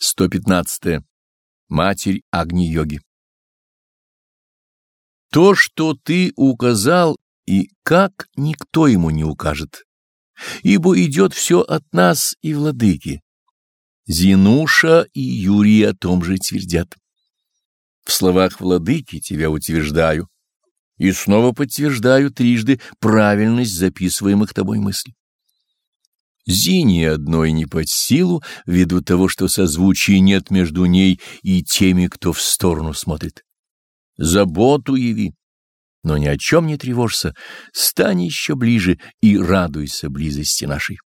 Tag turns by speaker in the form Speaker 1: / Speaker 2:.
Speaker 1: 115. Матерь Агни-йоги То, что ты указал, и как никто ему не укажет, ибо идет все от нас и владыки. Зинуша и Юрий о том же твердят. В словах владыки тебя утверждаю, и снова подтверждаю трижды правильность записываемых тобой мыслей. Зине одной не под силу, ввиду того, что созвучия нет между ней и теми, кто в сторону смотрит. Заботу яви, но ни о чем не тревожься, стань еще ближе и радуйся близости нашей.